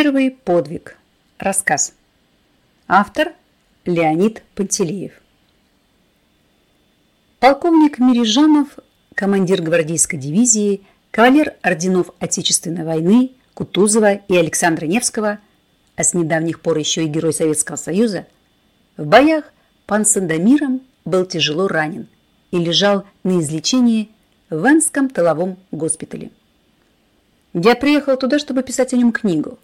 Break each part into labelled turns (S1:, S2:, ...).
S1: Первый подвиг. Рассказ. Автор Леонид Пантелеев. Полковник Мирижанов, командир гвардейской дивизии, кавалер орденов Отечественной войны Кутузова и Александра Невского, а с недавних пор еще и герой Советского Союза, в боях под Сандомиром был тяжело ранен и лежал на излечении в Венском тыловом госпитале. Я приехал туда, чтобы писать о нем книгу.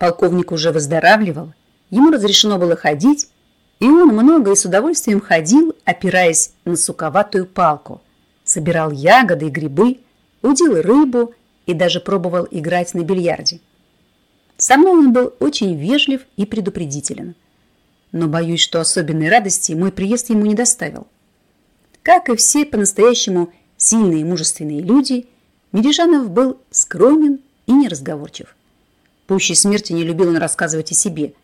S1: Полковник уже выздоравливал, ему разрешено было ходить, и он много и с удовольствием ходил, опираясь на суковатую палку, собирал ягоды и грибы, удил рыбу и даже пробовал играть на бильярде. Со мной он был очень вежлив и предупредителен. Но боюсь, что особенной радости мой приезд ему не доставил. Как и все по-настоящему сильные и мужественные люди, Мережанов был скромен и неразговорчив. Пуще смерти не любил он рассказывать о себе.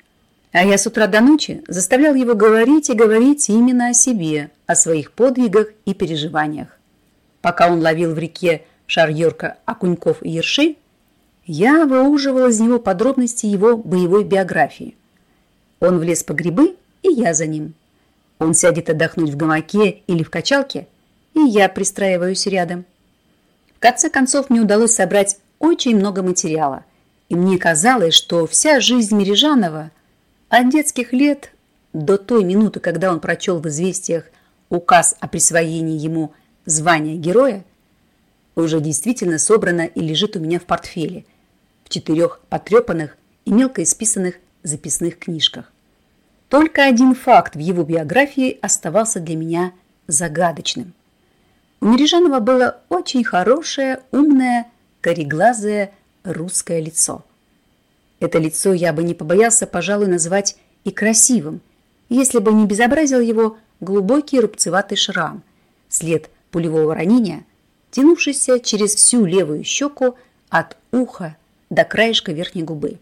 S1: А я с утра до ночи заставлял его говорить и говорить именно о себе, о своих подвигах и переживаниях. Пока он ловил в реке шарьерка окуньков и ершей, я выуживал из него подробности его боевой биографии. Он влез по грибы, и я за ним. Он сядет отдохнуть в гамаке или в качалке, и я пристраиваюсь рядом. В конце концов, мне удалось собрать очень много материала, и мне казалось, что вся жизнь Мережанова от детских лет до той минуты, когда он прочел в известиях указ о присвоении ему звания героя, уже действительно собрана и лежит у меня в портфеле, в четырех потрепанных и мелко исписанных записных книжках. Только один факт в его биографии оставался для меня загадочным. У Мережанова было очень хорошее, умное, кореглазое русское лицо. Это лицо я бы не побоялся, пожалуй, назвать и красивым, если бы не безобразил его глубокий рубцеватый шрам, след пулевого ранения, тянувшийся через всю левую щеку от уха до краешка верхней губы.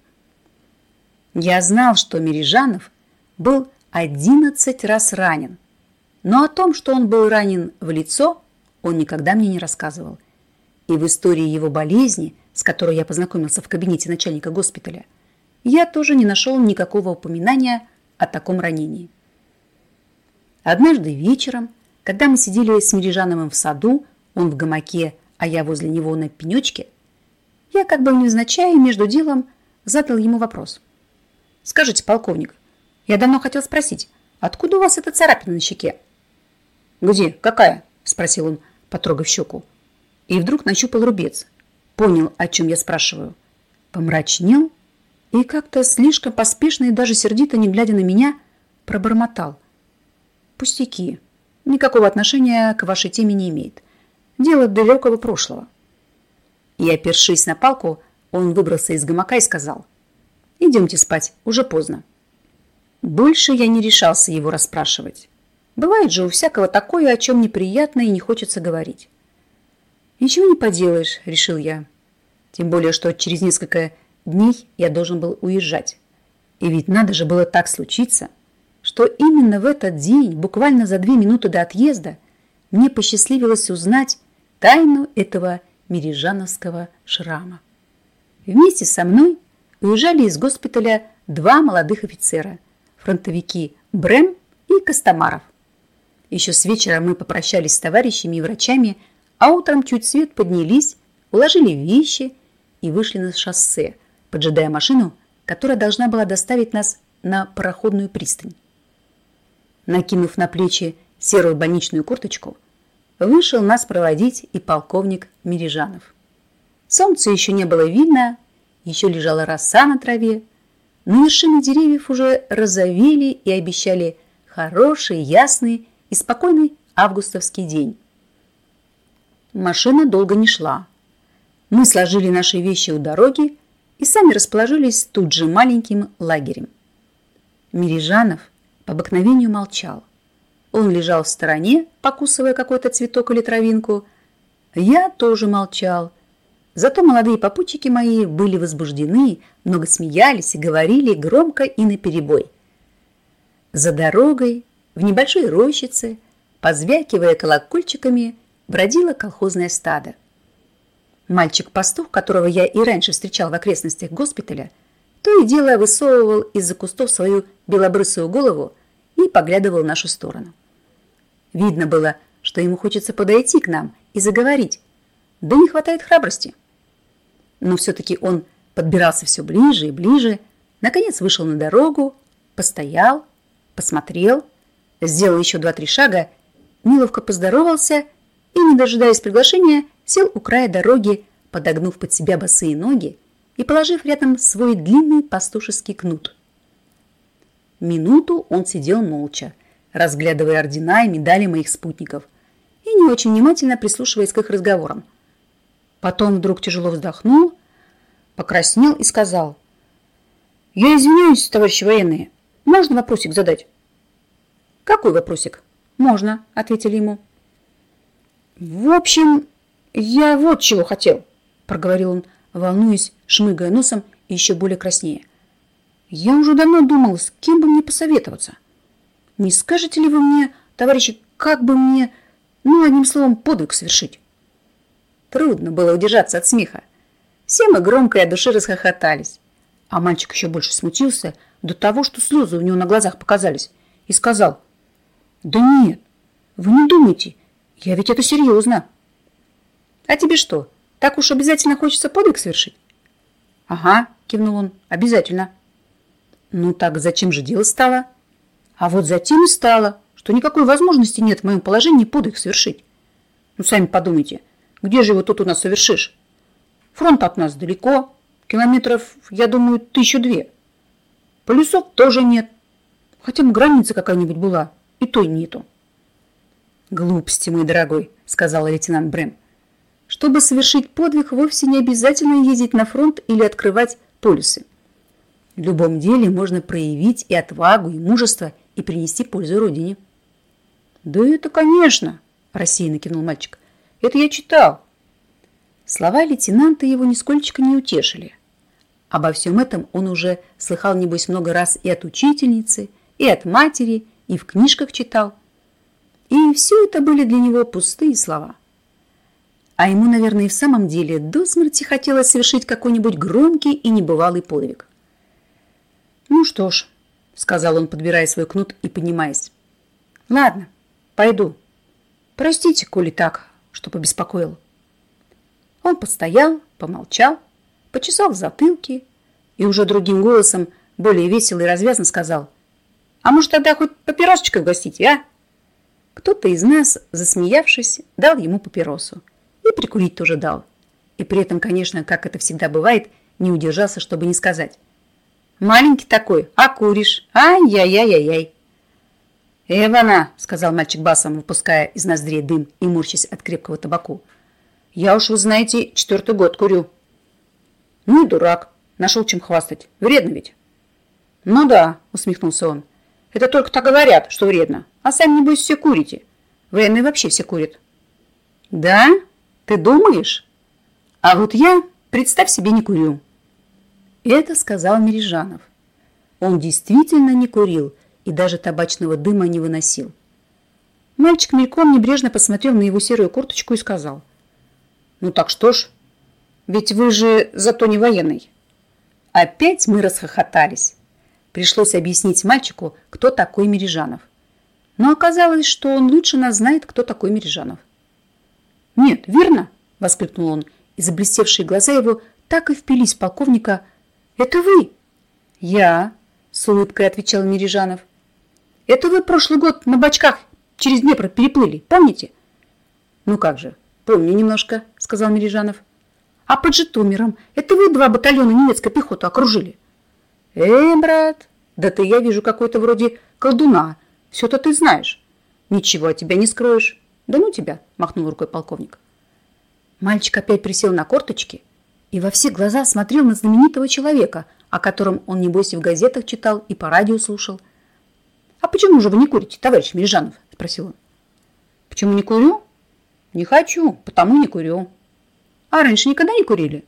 S1: Я знал, что Мережанов был 11 раз ранен. Но о том, что он был ранен в лицо, он никогда мне не рассказывал. И в истории его болезни, с которой я познакомился в кабинете начальника госпиталя, я тоже не нашел никакого упоминания о таком ранении. Однажды вечером, когда мы сидели с Мережановым в саду, он в гамаке, а я возле него на пенечке, я как бы невзначай между делом задал ему вопрос. «Скажите, полковник, я давно хотел спросить, откуда у вас эта царапина на щеке? Где? Какая? Спросил он, потрогав щеку. И вдруг нащупал рубец. Понял, о чем я спрашиваю. Помрачнел и как-то слишком поспешно и даже сердито, не глядя на меня, пробормотал. Пустяки. Никакого отношения к вашей теме не имеет. Дело далекого прошлого. И, опершись на палку, он выбрался из гамака и сказал. «Идемте спать, уже поздно». Больше я не решался его расспрашивать. Бывает же у всякого такое, о чем неприятно и не хочется говорить. «Ничего не поделаешь», — решил я. Тем более, что через несколько дней я должен был уезжать. И ведь надо же было так случиться, что именно в этот день, буквально за две минуты до отъезда, мне посчастливилось узнать тайну этого мережановского шрама. Вместе со мной уезжали из госпиталя два молодых офицера – фронтовики Брэм и Костомаров. Еще с вечера мы попрощались с товарищами и врачами, а утром чуть свет поднялись, уложили вещи и вышли на шоссе, поджидая машину, которая должна была доставить нас на пароходную пристань. Накинув на плечи серую больничную курточку, вышел нас проводить и полковник Мережанов. Солнца еще не было видно, еще лежала роса на траве, но вершины деревьев уже розовели и обещали хороший, ясный и спокойный августовский день. Машина долго не шла. Мы сложили наши вещи у дороги и сами расположились тут же маленьким лагерем. Мирижанов по обыкновению молчал. Он лежал в стороне, покусывая какой-то цветок или травинку. Я тоже молчал – Зато молодые попутчики мои были возбуждены, много смеялись и говорили громко и наперебой. За дорогой, в небольшой рощице, позвякивая колокольчиками, бродило колхозное стадо. Мальчик-пастух, которого я и раньше встречал в окрестностях госпиталя, то и дело высовывал из-за кустов свою белобрысую голову и поглядывал в нашу сторону. Видно было, что ему хочется подойти к нам и заговорить, да не хватает храбрости. Но все-таки он подбирался все ближе и ближе, наконец вышел на дорогу, постоял, посмотрел, сделал еще два-три шага, неловко поздоровался и, не дожидаясь приглашения, сел у края дороги, подогнув под себя босые ноги и положив рядом свой длинный пастушеский кнут. Минуту он сидел молча, разглядывая ордена и медали моих спутников и не очень внимательно прислушиваясь к их разговорам. Потом вдруг тяжело вздохнул, покраснел и сказал, «Я извиняюсь, товарищи военные, можно вопросик задать?» «Какой вопросик?» «Можно», — ответили ему. «В общем, я вот чего хотел», — проговорил он, волнуясь, шмыгая носом и еще более краснее. «Я уже давно думал, с кем бы мне посоветоваться. Не скажете ли вы мне, товарищи, как бы мне, ну, одним словом, подвиг совершить?» Трудно было удержаться от смеха. Все мы громко и от души расхохотались. А мальчик еще больше смутился до того, что слезы у него на глазах показались, и сказал, «Да нет, вы не думайте, я ведь это серьезно». «А тебе что, так уж обязательно хочется подвиг совершить?» «Ага», – кивнул он, – «обязательно». «Ну так зачем же дело стало?» «А вот затем и стало, что никакой возможности нет в моем положении подвиг совершить. Ну, сами подумайте, где же его тут у нас совершишь? Фронт от нас далеко, километров, я думаю, тысячу две. Полюсов тоже нет, хотя бы граница какая-нибудь была, и той нету». «Глупости, мой дорогой», – сказал лейтенант Брэм. Чтобы совершить подвиг, вовсе не обязательно ездить на фронт или открывать полюсы. В любом деле можно проявить и отвагу, и мужество, и принести пользу Родине. «Да это, конечно!» – рассеянно кивнул мальчик. «Это я читал». Слова лейтенанта его нисколько не утешили. Обо всем этом он уже слыхал, небось, много раз и от учительницы, и от матери, и в книжках читал. И все это были для него пустые слова. А ему, наверное, и в самом деле до смерти хотелось совершить какой-нибудь громкий и небывалый подвиг. «Ну что ж», — сказал он, подбирая свой кнут и поднимаясь. «Ладно, пойду. Простите, коли так, что побеспокоил». Он постоял, помолчал, почесал в затылке и уже другим голосом, более весело и развязно сказал, «А может, тогда хоть папиросочкой угостите, а?» Кто-то из нас, засмеявшись, дал ему папиросу и прикурить тоже дал. И при этом, конечно, как это всегда бывает, не удержался, чтобы не сказать. «Маленький такой, а куришь? Ай-яй-яй-яй-яй!» «Эвана!» – сказал мальчик басом, выпуская из ноздрей дым и морщась от крепкого табаку. «Я уж, вы знаете, четвертый год курю». «Ну и дурак. Нашел чем хвастать. Вредно ведь?» «Ну да», – усмехнулся он. «Это только так говорят, что вредно. А сами, небось, все курите. Военные вообще все курят». «Да?» Ты думаешь? А вот я, представь себе, не курю. Это сказал Мережанов. Он действительно не курил и даже табачного дыма не выносил. Мальчик мельком небрежно посмотрел на его серую курточку и сказал. «Ну так что ж, ведь вы же зато не военный». Опять мы расхохотались. Пришлось объяснить мальчику, кто такой Мережанов. Но оказалось, что он лучше нас знает, кто такой Мережанов. «Нет, верно!» – воскликнул он, и заблестевшие глаза его так и впились в полковника. «Это вы?» «Я», – с улыбкой отвечал Мирижанов. «Это вы прошлый год на бочках через Днепр переплыли, помните?» «Ну как же, помню немножко», – сказал Мирижанов. «А под Житомиром это вы два батальона немецкой пехоты окружили?» «Эй, брат, да ты, я вижу, какой-то вроде колдуна. Все-то ты знаешь. Ничего от тебя не скроешь. «Да ну тебя!» – махнул рукой полковник. Мальчик опять присел на корточки и во все глаза смотрел на знаменитого человека, о котором он, небось, и в газетах читал, и по радио слушал. «А почему же вы не курите, товарищ Мережанов?» – спросил он. «Почему не курю?» «Не хочу, потому не курю». «А раньше никогда не курили?»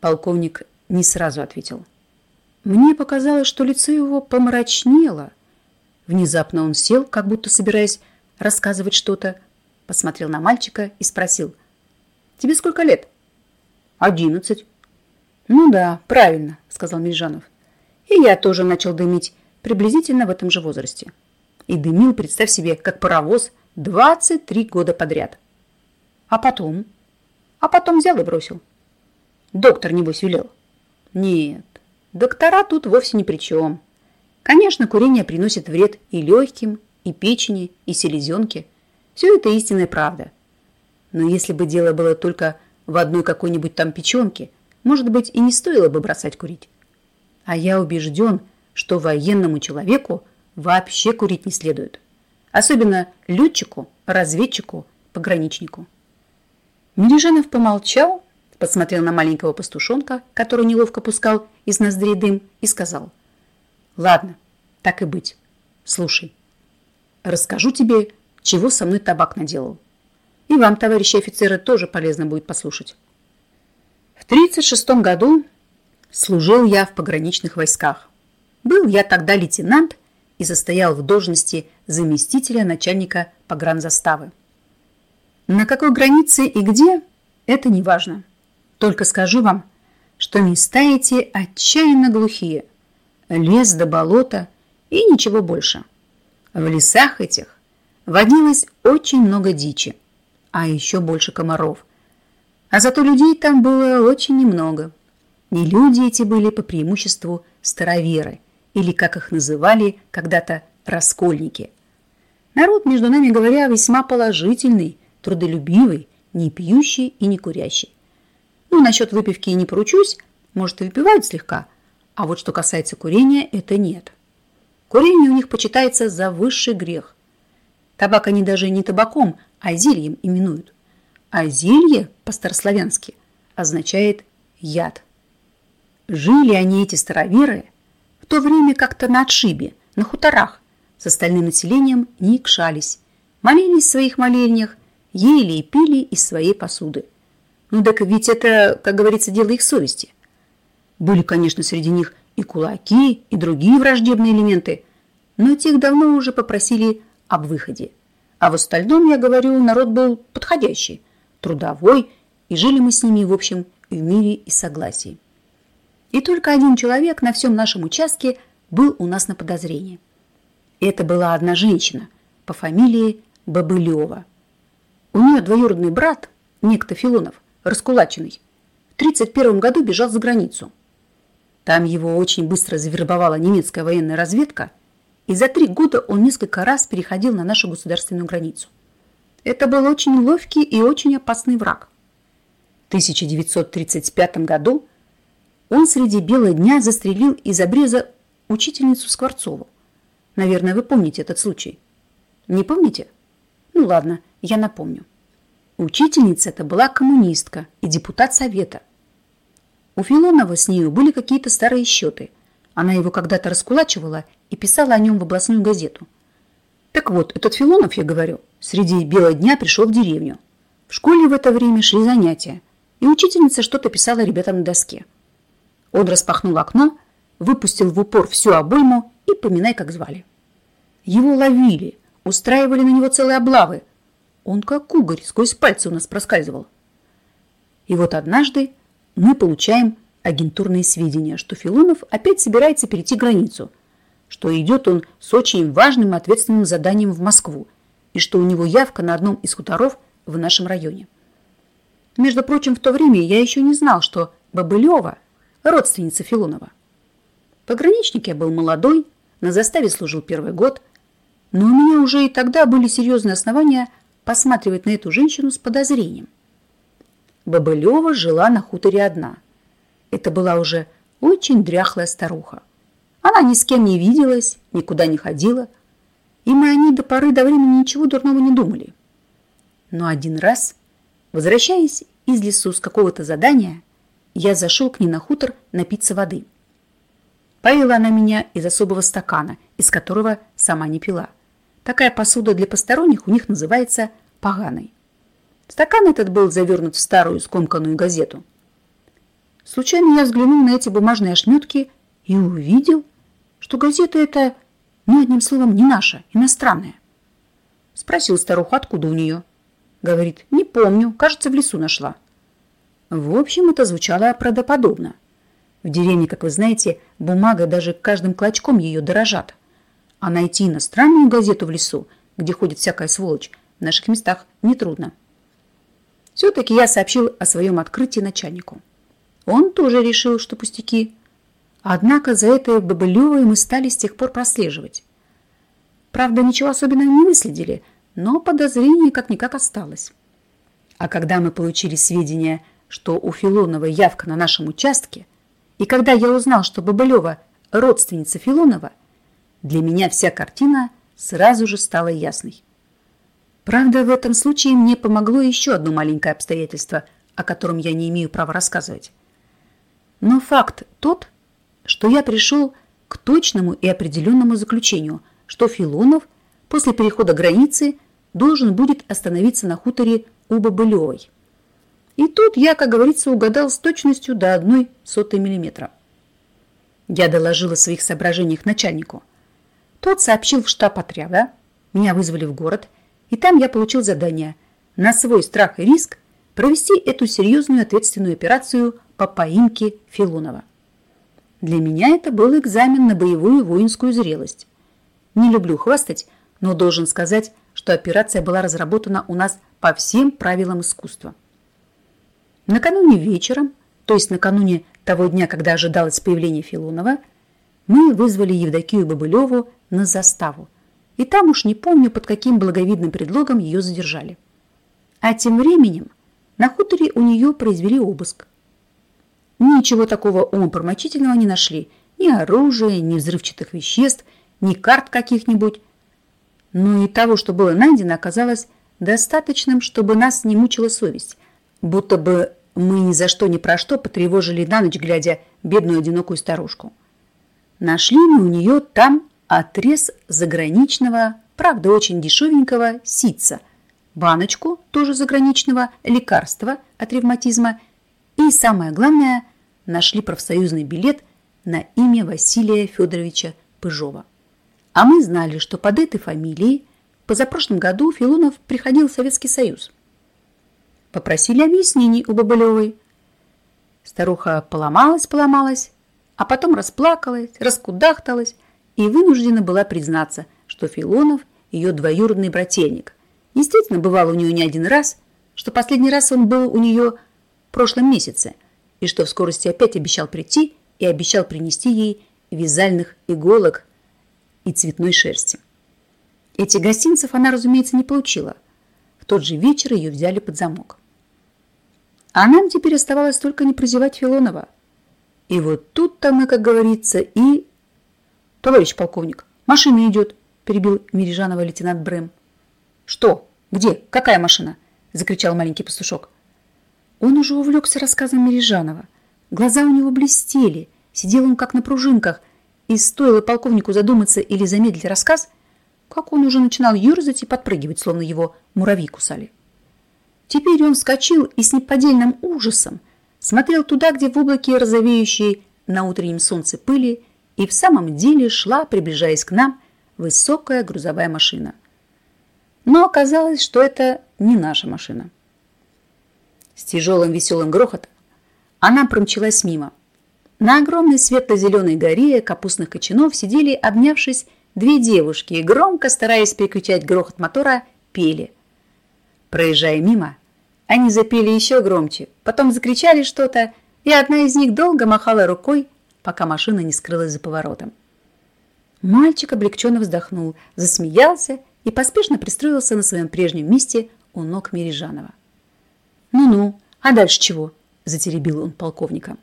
S1: Полковник не сразу ответил. Мне показалось, что лицо его помрачнело. Внезапно он сел, как будто собираясь рассказывать что-то, посмотрел на мальчика и спросил. «Тебе сколько лет?» Одиннадцать. Ну да, правильно, сказал Мельжанов. И я тоже начал дымить приблизительно в этом же возрасте. И дымил, представь себе, как паровоз 23 года подряд. А потом? А потом взял и бросил. Доктор, небось, велел. Нет, доктора тут вовсе ни при чем. Конечно, курение приносит вред и легким, и печени, и селезенке. Все это истинная правда. Но если бы дело было только в одной какой-нибудь там печенке, может быть, и не стоило бы бросать курить. А я убежден, что военному человеку вообще курить не следует. Особенно летчику, разведчику, пограничнику. Мережанов помолчал, посмотрел на маленького пастушонка, который неловко пускал из ноздрей дым, и сказал. «Ладно, так и быть. Слушай, расскажу тебе, чего со мной табак наделал. И вам, товарищи офицеры, тоже полезно будет послушать. В 1936 году служил я в пограничных войсках. Был я тогда лейтенант и состоял в должности заместителя начальника погранзаставы. На какой границе и где, это не важно. Только скажу вам, что места эти отчаянно глухие. Лес до болота и ничего больше. В лесах этих водилось очень много дичи, а еще больше комаров. А зато людей там было очень немного. Не люди эти были по преимуществу староверы, или, как их называли когда-то, раскольники. Народ, между нами говоря, весьма положительный, трудолюбивый, не пьющий и не курящий. Ну, насчет выпивки не поручусь, может, и выпивают слегка, а вот что касается курения, это нет. Курение у них почитается за высший грех. Табак они даже не табаком, а зельем именуют. А зелье по-старославянски означает яд. Жили они, эти староверы, в то время как-то на отшибе, на хуторах, с остальным населением не икшались, молились в своих молельнях, ели и пили из своей посуды. Ну так ведь это, как говорится, дело их совести. Были, конечно, среди них и кулаки, и другие враждебные элементы, но тех давно уже попросили об выходе. А в остальном, я говорю, народ был подходящий, трудовой, и жили мы с ними, в общем, в мире и согласии. И только один человек на всем нашем участке был у нас на подозрении. Это была одна женщина по фамилии Бабылева. У нее двоюродный брат, некто Филонов, раскулаченный, в 1931 году бежал за границу. Там его очень быстро завербовала немецкая военная разведка – и за три года он несколько раз переходил на нашу государственную границу. Это был очень ловкий и очень опасный враг. В 1935 году он среди бела дня застрелил из обреза учительницу Скворцову. Наверное, вы помните этот случай. Не помните? Ну ладно, я напомню. Учительница эта была коммунистка и депутат совета. У Филонова с нею были какие-то старые счеты. Она его когда-то раскулачивала и писала о нем в областную газету. Так вот, этот Филонов, я говорю, среди бела дня пришел в деревню. В школе в это время шли занятия, и учительница что-то писала ребятам на доске. Он распахнул окно, выпустил в упор всю обойму и поминай, как звали. Его ловили, устраивали на него целые облавы. Он как угорь сквозь пальцы у нас проскальзывал. И вот однажды мы получаем агентурные сведения, что Филонов опять собирается перейти границу – что идет он с очень важным и ответственным заданием в Москву и что у него явка на одном из хуторов в нашем районе. Между прочим, в то время я еще не знал, что Бабылева – родственница Филонова. Пограничник я был молодой, на заставе служил первый год, но у меня уже и тогда были серьезные основания посматривать на эту женщину с подозрением. Бабылева жила на хуторе одна. Это была уже очень дряхлая старуха. Она ни с кем не виделась, никуда не ходила, и мы о ней до поры до времени ничего дурного не думали. Но один раз, возвращаясь из лесу с какого-то задания, я зашел к ней на хутор напиться воды. Поила она меня из особого стакана, из которого сама не пила. Такая посуда для посторонних у них называется поганой. Стакан этот был завернут в старую скомканную газету. Случайно я взглянул на эти бумажные ошметки и увидел, что газета эта, ну, одним словом, не наша, иностранная. Спросил старуху, откуда у нее. Говорит, не помню, кажется, в лесу нашла. В общем, это звучало правдоподобно. В деревне, как вы знаете, бумага даже каждым клочком ее дорожат. А найти иностранную газету в лесу, где ходит всякая сволочь, в наших местах нетрудно. Все-таки я сообщил о своем открытии начальнику. Он тоже решил, что пустяки. Однако за это Бабылевой мы стали с тех пор прослеживать. Правда, ничего особенного не выследили, но подозрение как-никак осталось. А когда мы получили сведения, что у Филонова явка на нашем участке, и когда я узнал, что Бабылева родственница Филонова, для меня вся картина сразу же стала ясной. Правда, в этом случае мне помогло еще одно маленькое обстоятельство, о котором я не имею права рассказывать. Но факт тот, что я пришел к точному и определенному заключению, что Филонов после перехода границы должен будет остановиться на хуторе у Бабылевой. И тут я, как говорится, угадал с точностью до одной сотой миллиметра. Я доложила о своих соображениях начальнику. Тот сообщил в штаб отряда, меня вызвали в город, и там я получил задание на свой страх и риск провести эту серьезную ответственную операцию по поимке Филонова. Для меня это был экзамен на боевую воинскую зрелость. Не люблю хвастать, но должен сказать, что операция была разработана у нас по всем правилам искусства. Накануне вечером, то есть накануне того дня, когда ожидалось появление Филонова, мы вызвали Евдокию Бабылеву на заставу. И там уж не помню, под каким благовидным предлогом ее задержали. А тем временем на хуторе у нее произвели обыск. Ничего такого умопромочительного не нашли. Ни оружия, ни взрывчатых веществ, ни карт каких-нибудь. Но и того, что было найдено, оказалось достаточным, чтобы нас не мучила совесть. Будто бы мы ни за что ни про что потревожили на ночь, глядя бедную одинокую старушку. Нашли мы у нее там отрез заграничного, правда очень дешевенького, ситца, баночку тоже заграничного лекарства от ревматизма и, самое главное, нашли профсоюзный билет на имя Василия Федоровича Пыжова. А мы знали, что под этой фамилией позапрошлом году Филонов приходил в Советский Союз – Попросили объяснений у Бабылевой. Старуха поломалась-поломалась, а потом расплакалась, раскудахталась и вынуждена была признаться, что Филонов ее двоюродный брательник. Естественно, бывал у нее не один раз, что последний раз он был у нее в прошлом месяце, и что в скорости опять обещал прийти и обещал принести ей вязальных иголок и цветной шерсти. Эти гостинцев она, разумеется, не получила. В тот же вечер ее взяли под замок. А нам теперь оставалось только не прозевать Филонова. И вот тут-то мы, как говорится, и... Товарищ полковник, машина идет, перебил Мирижанова лейтенант Брэм. Что? Где? Какая машина? Закричал маленький пастушок. Он уже увлекся рассказом Мирижанова. Глаза у него блестели, сидел он как на пружинках, и стоило полковнику задуматься или замедлить рассказ, как он уже начинал ерзать и подпрыгивать, словно его муравьи кусали. Теперь он вскочил и с неподдельным ужасом смотрел туда, где в облаке розовеющей на утреннем солнце пыли и в самом деле шла, приближаясь к нам, высокая грузовая машина. Но оказалось, что это не наша машина. С тяжелым веселым грохотом она промчалась мимо. На огромной светло-зеленой горе капустных кочанов сидели, обнявшись, две девушки и громко, стараясь переключать грохот мотора, пели. Проезжая мимо, они запели еще громче, потом закричали что-то, и одна из них долго махала рукой, пока машина не скрылась за поворотом. Мальчик облегченно вздохнул, засмеялся и поспешно пристроился на своем прежнем месте у ног Мережанова. «Ну-ну, а дальше чего?» – затеребил он полковника.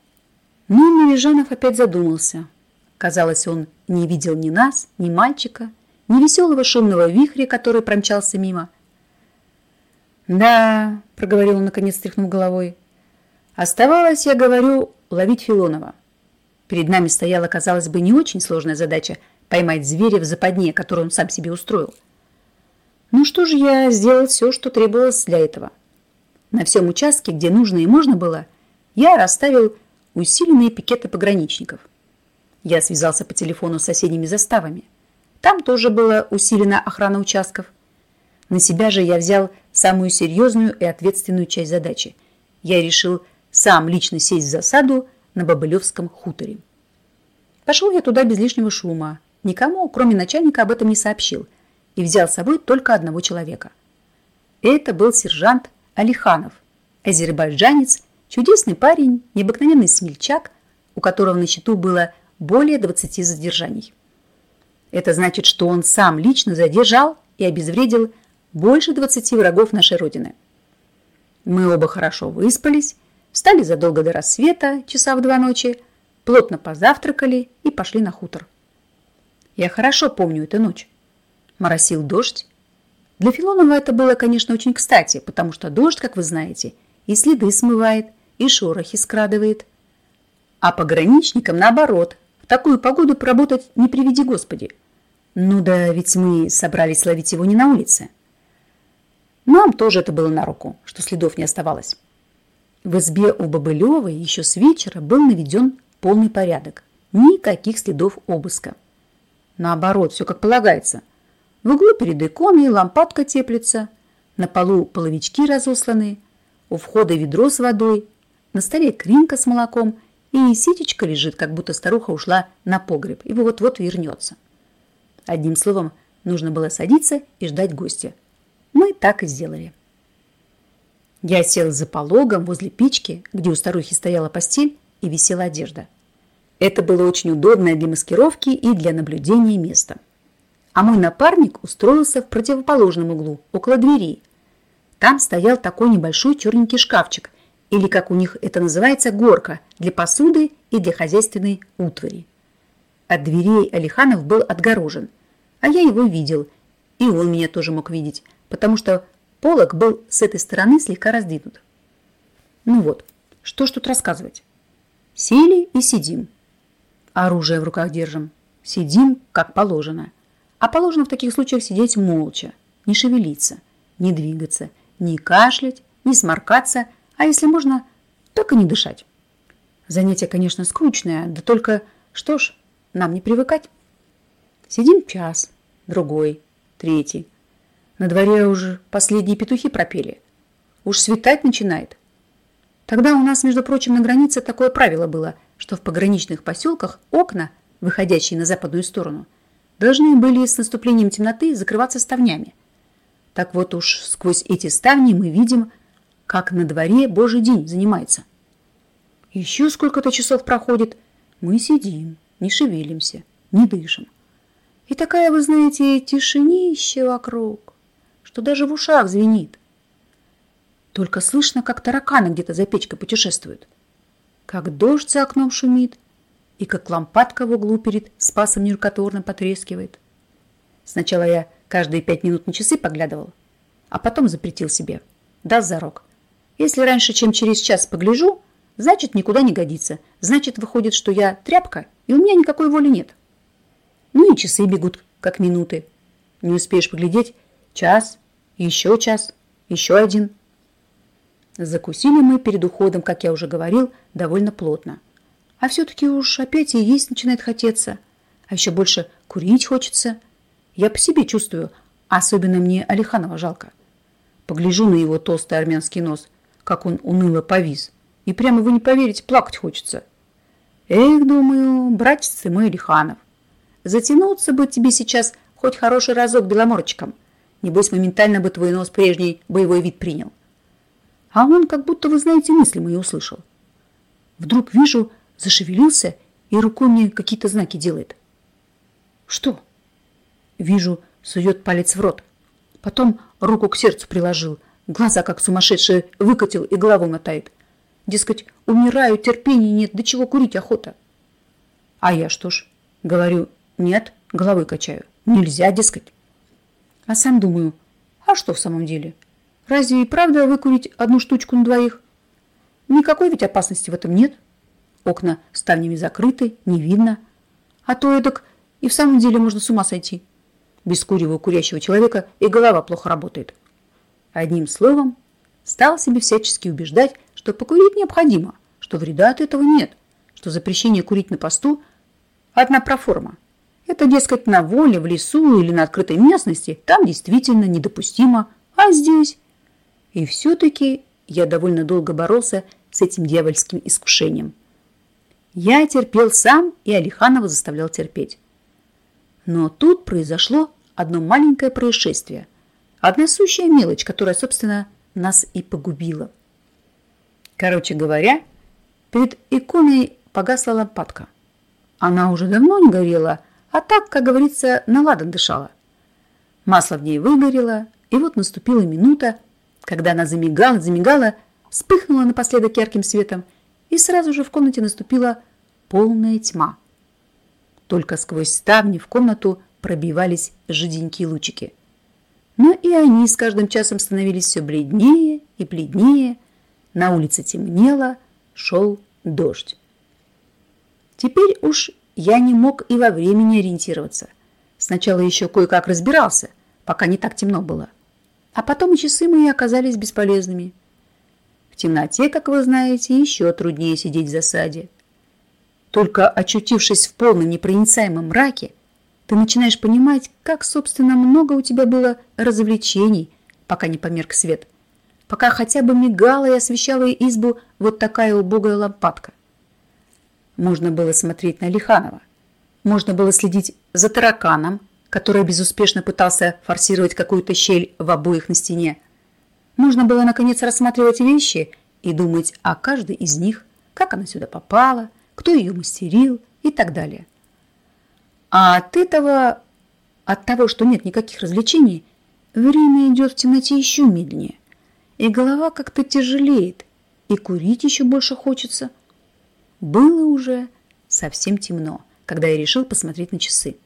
S1: Ну, Мережанов опять задумался. Казалось, он не видел ни нас, ни мальчика, ни веселого шумного вихря, который промчался мимо – «Да», – проговорил он, наконец, стряхнув головой. «Оставалось, я говорю, ловить Филонова. Перед нами стояла, казалось бы, не очень сложная задача – поймать зверя в западне, которую он сам себе устроил. Ну что же, я сделал все, что требовалось для этого. На всем участке, где нужно и можно было, я расставил усиленные пикеты пограничников. Я связался по телефону с соседними заставами. Там тоже была усилена охрана участков. На себя же я взял самую серьезную и ответственную часть задачи. Я решил сам лично сесть в засаду на Бобылевском хуторе. Пошел я туда без лишнего шума. Никому, кроме начальника, об этом не сообщил и взял с собой только одного человека. Это был сержант Алиханов, азербайджанец, чудесный парень, необыкновенный смельчак, у которого на счету было более 20 задержаний. Это значит, что он сам лично задержал и обезвредил больше 20 врагов нашей Родины. Мы оба хорошо выспались, встали задолго до рассвета, часа в два ночи, плотно позавтракали и пошли на хутор. Я хорошо помню эту ночь. Моросил дождь. Для Филонова это было, конечно, очень кстати, потому что дождь, как вы знаете, и следы смывает, и шорохи скрадывает. А пограничникам, наоборот, в такую погоду поработать не приведи Господи. Ну да, ведь мы собрались ловить его не на улице. Нам тоже это было на руку, что следов не оставалось. В избе у Бобылевой еще с вечера был наведен полный порядок. Никаких следов обыска. Наоборот, все как полагается. В углу перед иконой лампадка теплится, на полу половички разосланы, у входа ведро с водой, на столе кринка с молоком и ситечка лежит, как будто старуха ушла на погреб и вот-вот вернется. Одним словом, нужно было садиться и ждать гостя. Мы так и сделали. Я сел за пологом возле печки, где у старухи стояла постель и висела одежда. Это было очень удобное для маскировки и для наблюдения места. А мой напарник устроился в противоположном углу, около двери. Там стоял такой небольшой черненький шкафчик, или, как у них это называется, горка для посуды и для хозяйственной утвари. От дверей Алиханов был отгорожен, а я его видел, и он меня тоже мог видеть, потому что полок был с этой стороны слегка раздвинут. Ну вот, что ж тут рассказывать? Сели и сидим. Оружие в руках держим. Сидим, как положено. А положено в таких случаях сидеть молча, не шевелиться, не двигаться, не кашлять, не сморкаться, а если можно, только не дышать. Занятие, конечно, скучное, да только, что ж, нам не привыкать. Сидим час, другой, третий. На дворе уже последние петухи пропели. Уж светать начинает. Тогда у нас, между прочим, на границе такое правило было, что в пограничных поселках окна, выходящие на западную сторону, должны были с наступлением темноты закрываться ставнями. Так вот уж сквозь эти ставни мы видим, как на дворе Божий день занимается. Еще сколько-то часов проходит, мы сидим, не шевелимся, не дышим. И такая, вы знаете, тишинища вокруг, что даже в ушах звенит. Только слышно, как тараканы где-то за печкой путешествуют. Как дождь за окном шумит, и как лампадка в углу перед спасом нерукотворным потрескивает. Сначала я каждые пять минут на часы поглядывал, а потом запретил себе. Даст зарок. Если раньше, чем через час погляжу, значит, никуда не годится. Значит, выходит, что я тряпка, и у меня никакой воли нет. Ну и часы бегут, как минуты. Не успеешь поглядеть час, еще час, еще один. Закусили мы перед уходом, как я уже говорил, довольно плотно. А все-таки уж опять и есть начинает хотеться. А еще больше курить хочется. Я по себе чувствую, особенно мне Алиханова жалко. Погляжу на его толстый армянский нос, как он уныло повис. И прямо вы не поверите, плакать хочется. Эх, думаю, братец мой Алиханов, Затянуться бы тебе сейчас хоть хороший разок беломорочком. Небось, моментально бы твой нос прежний боевой вид принял. А он как будто, вы знаете, мысли мои услышал. Вдруг вижу, зашевелился и рукой мне какие-то знаки делает. Что? Вижу, сует палец в рот. Потом руку к сердцу приложил, глаза как сумасшедший выкатил и голову мотает. Дескать, умираю, терпения нет, до чего курить охота. А я что ж, говорю, нет, головой качаю. Нельзя, дескать. А сам думаю, а что в самом деле? Разве и правда выкурить одну штучку на двоих? Никакой ведь опасности в этом нет. Окна ставнями закрыты, не видно. А то эдак и в самом деле можно с ума сойти. Без курева курящего человека и голова плохо работает. Одним словом, стал себе всячески убеждать, что покурить необходимо, что вреда от этого нет, что запрещение курить на посту – одна проформа. Это, дескать, на воле, в лесу или на открытой местности там действительно недопустимо, а здесь... И все-таки я довольно долго боролся с этим дьявольским искушением. Я терпел сам, и Алиханова заставлял терпеть. Но тут произошло одно маленькое происшествие. Одна сущая мелочь, которая, собственно, нас и погубила. Короче говоря, перед иконой погасла лампадка. Она уже давно не горела, а так, как говорится, на ладан дышала. Масло в ней выгорело, и вот наступила минута, когда она замигала, замигала, вспыхнула напоследок ярким светом, и сразу же в комнате наступила полная тьма. Только сквозь ставни в комнату пробивались жиденькие лучики. Но и они с каждым часом становились все бледнее и бледнее. На улице темнело, шел дождь. Теперь уж я не мог и во времени ориентироваться. Сначала еще кое-как разбирался, пока не так темно было. А потом часы мои оказались бесполезными. В темноте, как вы знаете, еще труднее сидеть в засаде. Только очутившись в полном непроницаемом мраке, ты начинаешь понимать, как, собственно, много у тебя было развлечений, пока не померк свет, пока хотя бы мигала и освещала избу вот такая убогая лампадка. Можно было смотреть на Лиханова, можно было следить за тараканом, который безуспешно пытался форсировать какую-то щель в обоих на стене. Можно было, наконец, рассматривать вещи и думать о каждой из них, как она сюда попала, кто ее мастерил и так далее. А от этого, от того, что нет никаких развлечений, время идет в темноте еще медленнее. И голова как-то тяжелеет, и курить еще больше хочется. Было уже совсем темно, когда я решил посмотреть на часы.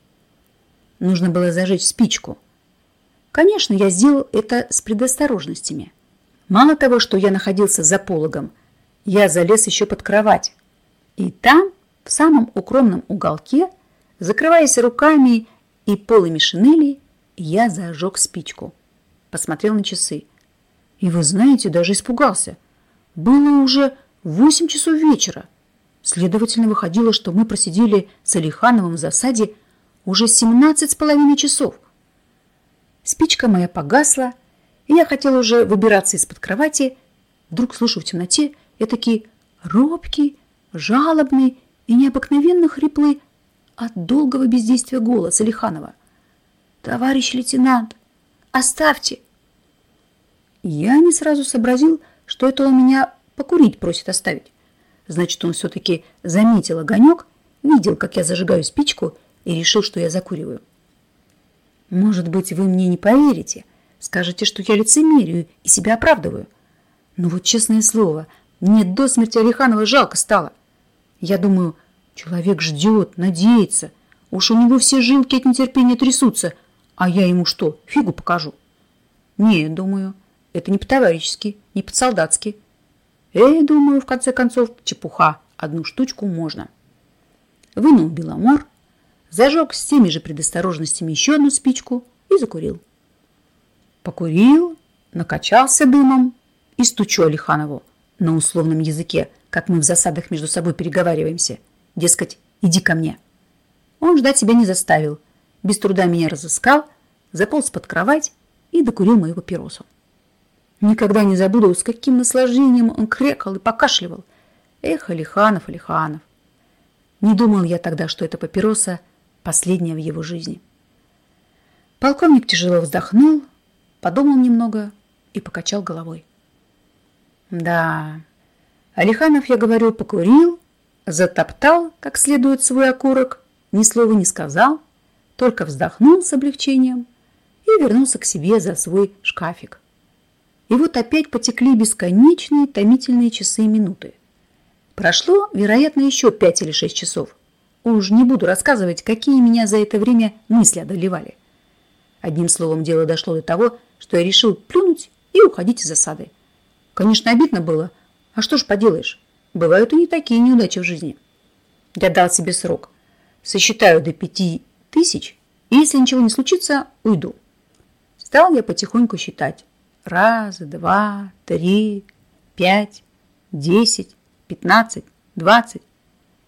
S1: Нужно было зажечь спичку. Конечно, я сделал это с предосторожностями. Мало того, что я находился за пологом, я залез еще под кровать. И там, в самом укромном уголке, Закрываясь руками и полами шинели, я зажег спичку. Посмотрел на часы. И вы знаете, даже испугался. Было уже восемь часов вечера. Следовательно, выходило, что мы просидели с Алихановым в засаде уже семнадцать с половиной часов. Спичка моя погасла, и я хотел уже выбираться из-под кровати. Вдруг слышу в темноте этакий робкий, жалобный и необыкновенно хриплый от долгого бездействия голоса Лиханова. «Товарищ лейтенант, оставьте!» Я не сразу сообразил, что это он меня покурить просит оставить. Значит, он все-таки заметил огонек, видел, как я зажигаю спичку и решил, что я закуриваю. Может быть, вы мне не поверите, скажете, что я лицемерию и себя оправдываю. Но вот честное слово, мне до смерти Алиханова жалко стало. Я думаю, Человек ждет, надеется. Уж у него все жилки от нетерпения трясутся. А я ему что, фигу покажу? Не, думаю, это не по-товарищески, не по-солдатски. Э, думаю, в конце концов, чепуха. Одну штучку можно. Вынул беломор, зажег с теми же предосторожностями еще одну спичку и закурил. Покурил, накачался дымом и стучу Алиханову на условном языке, как мы в засадах между собой переговариваемся – Дескать, иди ко мне. Он ждать себя не заставил. Без труда меня разыскал, заполз под кровать и докурил мою папиросу. Никогда не забуду, с каким наслаждением он крекал и покашливал. Эх, Алиханов, Алиханов. Не думал я тогда, что эта папироса последняя в его жизни. Полковник тяжело вздохнул, подумал немного и покачал головой. Да, Алиханов, я говорю, покурил, затоптал как следует свой окурок, ни слова не сказал, только вздохнул с облегчением и вернулся к себе за свой шкафик. И вот опять потекли бесконечные томительные часы и минуты. Прошло, вероятно, еще пять или шесть часов. Уж не буду рассказывать, какие меня за это время мысли одолевали. Одним словом, дело дошло до того, что я решил плюнуть и уходить из засады. Конечно, обидно было. А что ж поделаешь? Бывают и не такие неудачи в жизни. Я дал себе срок. Сосчитаю до пяти тысяч, и если ничего не случится, уйду. Стал я потихоньку считать. Раз, два, три, пять, десять, пятнадцать, двадцать.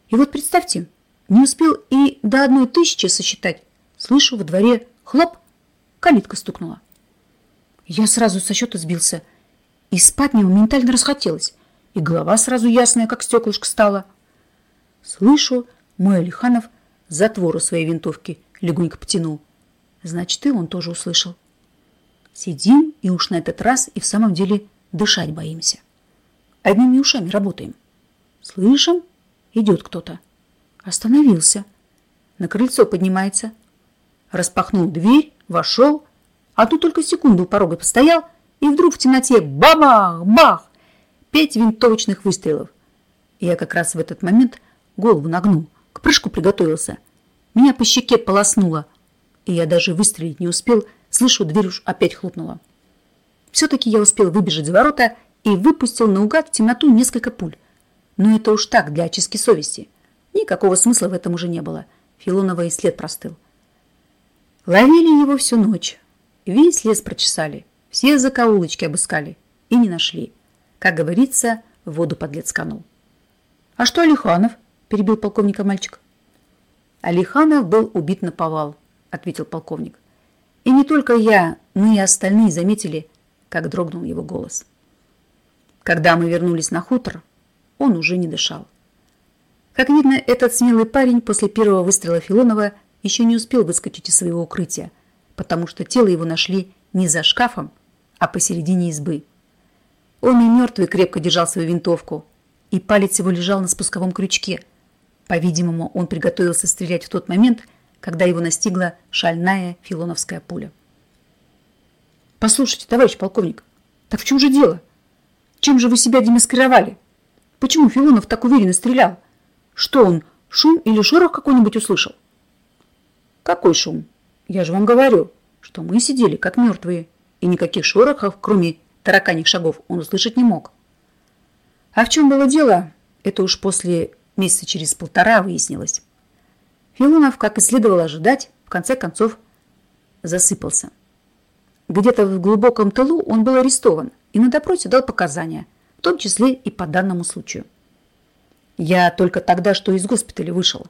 S1: И вот представьте, не успел и до одной тысячи сосчитать. Слышу, во дворе хлоп, калитка стукнула. Я сразу со счета сбился, и спать мне моментально расхотелось. и голова сразу ясная, как стеклышко стала. Слышу, мой Алиханов затвору своей винтовки легонько потянул. Значит, и он тоже услышал. Сидим, и уж на этот раз и в самом деле дышать боимся. Одними ушами работаем. Слышим, идет кто-то. Остановился. На крыльцо поднимается. Распахнул дверь, вошел, а тут только секунду у порога постоял, и вдруг в темноте бабах-бах! Пять винтовочных выстрелов. Я как раз в этот момент голову нагнул, к прыжку приготовился. Меня по щеке полоснуло, и я даже выстрелить не успел, слышу, дверь уж опять хлопнула. Все-таки я успел выбежать за ворота и выпустил наугад в темноту несколько пуль. Но это уж так, для очистки совести. Никакого смысла в этом уже не было. Филонова и след простыл. Ловили его всю ночь. Весь лес прочесали. Все закоулочки обыскали. И не нашли. Как говорится, в воду подлец канул. «А что Алиханов?» – перебил полковника мальчик. Алиханов был убит на повал, ответил полковник. И не только я, но и остальные заметили, как дрогнул его голос. Когда мы вернулись на хутор, он уже не дышал. Как видно, этот смелый парень после первого выстрела Филонова еще не успел выскочить из своего укрытия, потому что тело его нашли не за шкафом, а посередине избы. Он и мертвый крепко держал свою винтовку, и палец его лежал на спусковом крючке. По-видимому, он приготовился стрелять в тот момент, когда его настигла шальная филоновская пуля. «Послушайте, товарищ полковник, так в чем же дело? Чем же вы себя демаскировали? Почему Филонов так уверенно стрелял? Что он, шум или шорох какой-нибудь услышал?» «Какой шум? Я же вам говорю, что мы сидели как мертвые, и никаких шорохов, кроме тараканьих шагов, он услышать не мог. А в чем было дело, это уж после месяца через полтора выяснилось. Филонов, как и следовало ожидать, в конце концов засыпался. Где-то в глубоком тылу он был арестован и на допросе дал показания, в том числе и по данному случаю. Я только тогда, что из госпиталя вышел.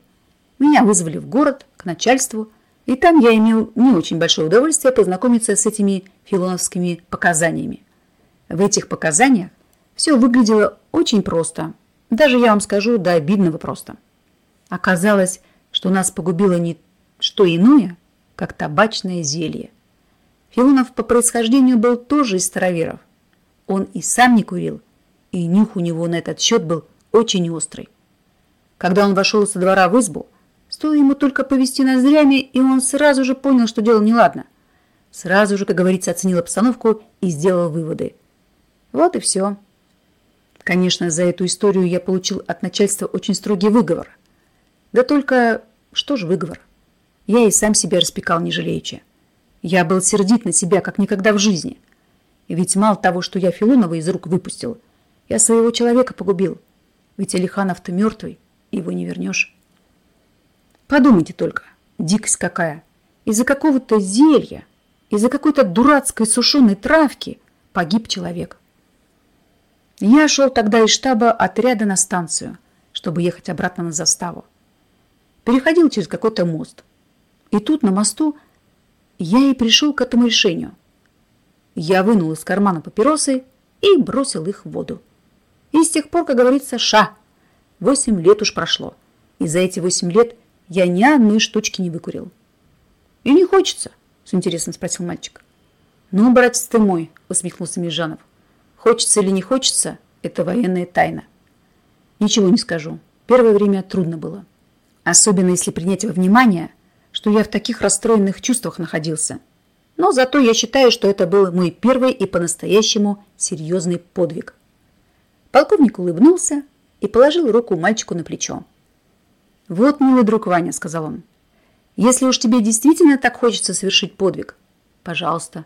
S1: Меня вызвали в город, к начальству, и там я имел не очень большое удовольствие познакомиться с этими филоновскими показаниями. В этих показаниях все выглядело очень просто. Даже, я вам скажу, до обидного просто. Оказалось, что нас погубило не что иное, как табачное зелье. Филонов по происхождению был тоже из староверов. Он и сам не курил, и нюх у него на этот счет был очень острый. Когда он вошел со двора в избу, стоило ему только повести ноздрями, и он сразу же понял, что дело неладно. Сразу же, как говорится, оценил обстановку и сделал выводы. Вот и все. Конечно, за эту историю я получил от начальства очень строгий выговор. Да только что ж выговор? Я и сам себя распекал не жалеючи. Я был сердит на себя, как никогда в жизни. Ведь мало того, что я Филонова из рук выпустил, я своего человека погубил. Ведь Алиханов-то мертвый, его не вернешь. Подумайте только, дикость какая. Из-за какого-то зелья, из-за какой-то дурацкой сушеной травки погиб человек. Я шел тогда из штаба отряда на станцию, чтобы ехать обратно на заставу. Переходил через какой-то мост. И тут на мосту я и пришел к этому решению. Я вынул из кармана папиросы и бросил их в воду. И с тех пор, как говорится, ша. Восемь лет уж прошло. И за эти восемь лет я ни одной штучки не выкурил. И не хочется, с интересом спросил мальчик. Ну, братец ты мой, усмехнулся Межанов. Хочется или не хочется, это военная тайна. Ничего не скажу. Первое время трудно было. Особенно если принять во внимание – что я в таких расстроенных чувствах находился. Но зато я считаю, что это был мой первый и по-настоящему серьезный подвиг. Полковник улыбнулся и положил руку мальчику на плечо. «Вот, милый друг Ваня», — сказал он, — «если уж тебе действительно так хочется совершить подвиг, пожалуйста,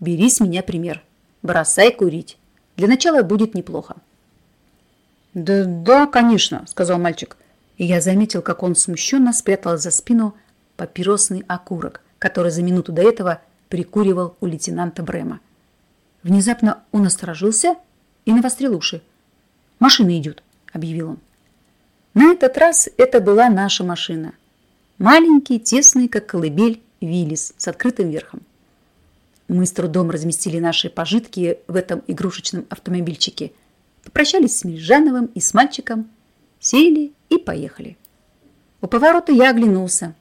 S1: бери с меня пример, бросай курить. Для начала будет неплохо». «Да, да, конечно», — сказал мальчик, и я заметил, как он смущенно спрятал за спину папиросный окурок, который за минуту до этого прикуривал у лейтенанта Брема. Внезапно он осторожился и навострил уши. «Машина идет», — объявил он. На этот раз это была наша машина. Маленький, тесный, как колыбель, Виллис с открытым верхом. Мы с трудом разместили наши пожитки в этом игрушечном автомобильчике, попрощались с Мельжановым и с мальчиком, сели и поехали. У поворота я оглянулся.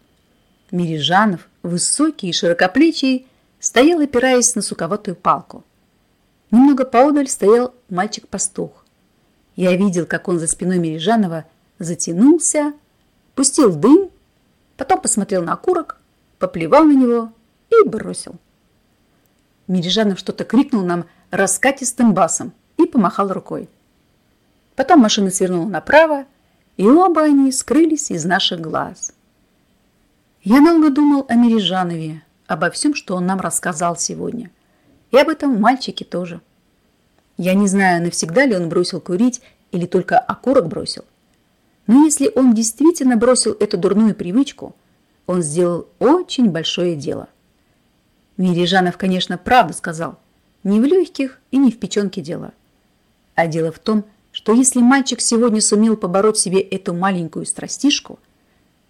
S1: Мирижанов, высокий и широкоплечий, стоял, опираясь на суковатую палку. Немного поодаль стоял мальчик-пастух. Я видел, как он за спиной Мережанова затянулся, пустил дым, потом посмотрел на окурок, поплевал на него и бросил. Мережанов что-то крикнул нам раскатистым басом и помахал рукой. Потом машина свернула направо, и оба они скрылись из наших глаз. Я долго думал о Мережанове, обо всем, что он нам рассказал сегодня. И об этом мальчике тоже. Я не знаю, навсегда ли он бросил курить или только окурок бросил. Но если он действительно бросил эту дурную привычку, он сделал очень большое дело. Мирижанов, конечно, правду сказал. Не в легких и не в печенке дело. А дело в том, что если мальчик сегодня сумел побороть себе эту маленькую страстишку,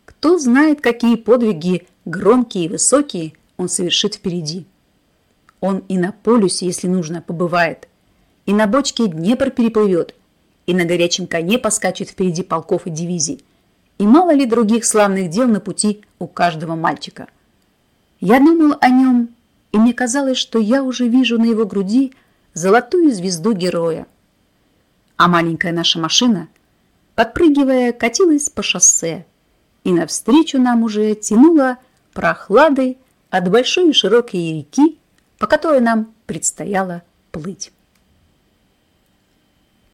S1: кто знает, какие подвиги, громкие и высокие, он совершит впереди. Он и на полюсе, если нужно, побывает, и на бочке Днепр переплывет, и на горячем коне поскачет впереди полков и дивизий, и мало ли других славных дел на пути у каждого мальчика. Я думал о нем, и мне казалось, что я уже вижу на его груди золотую звезду героя. А маленькая наша машина, подпрыгивая, катилась по шоссе, и навстречу нам уже тянула прохладой от большой и широкой реки, по которой нам предстояло плыть.